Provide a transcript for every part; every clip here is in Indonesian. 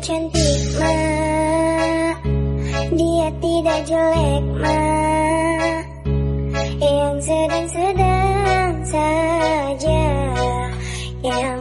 cantik ma. Dia tidak jelek ma. Yang sedang-sedang saja Yang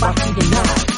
nobody denies.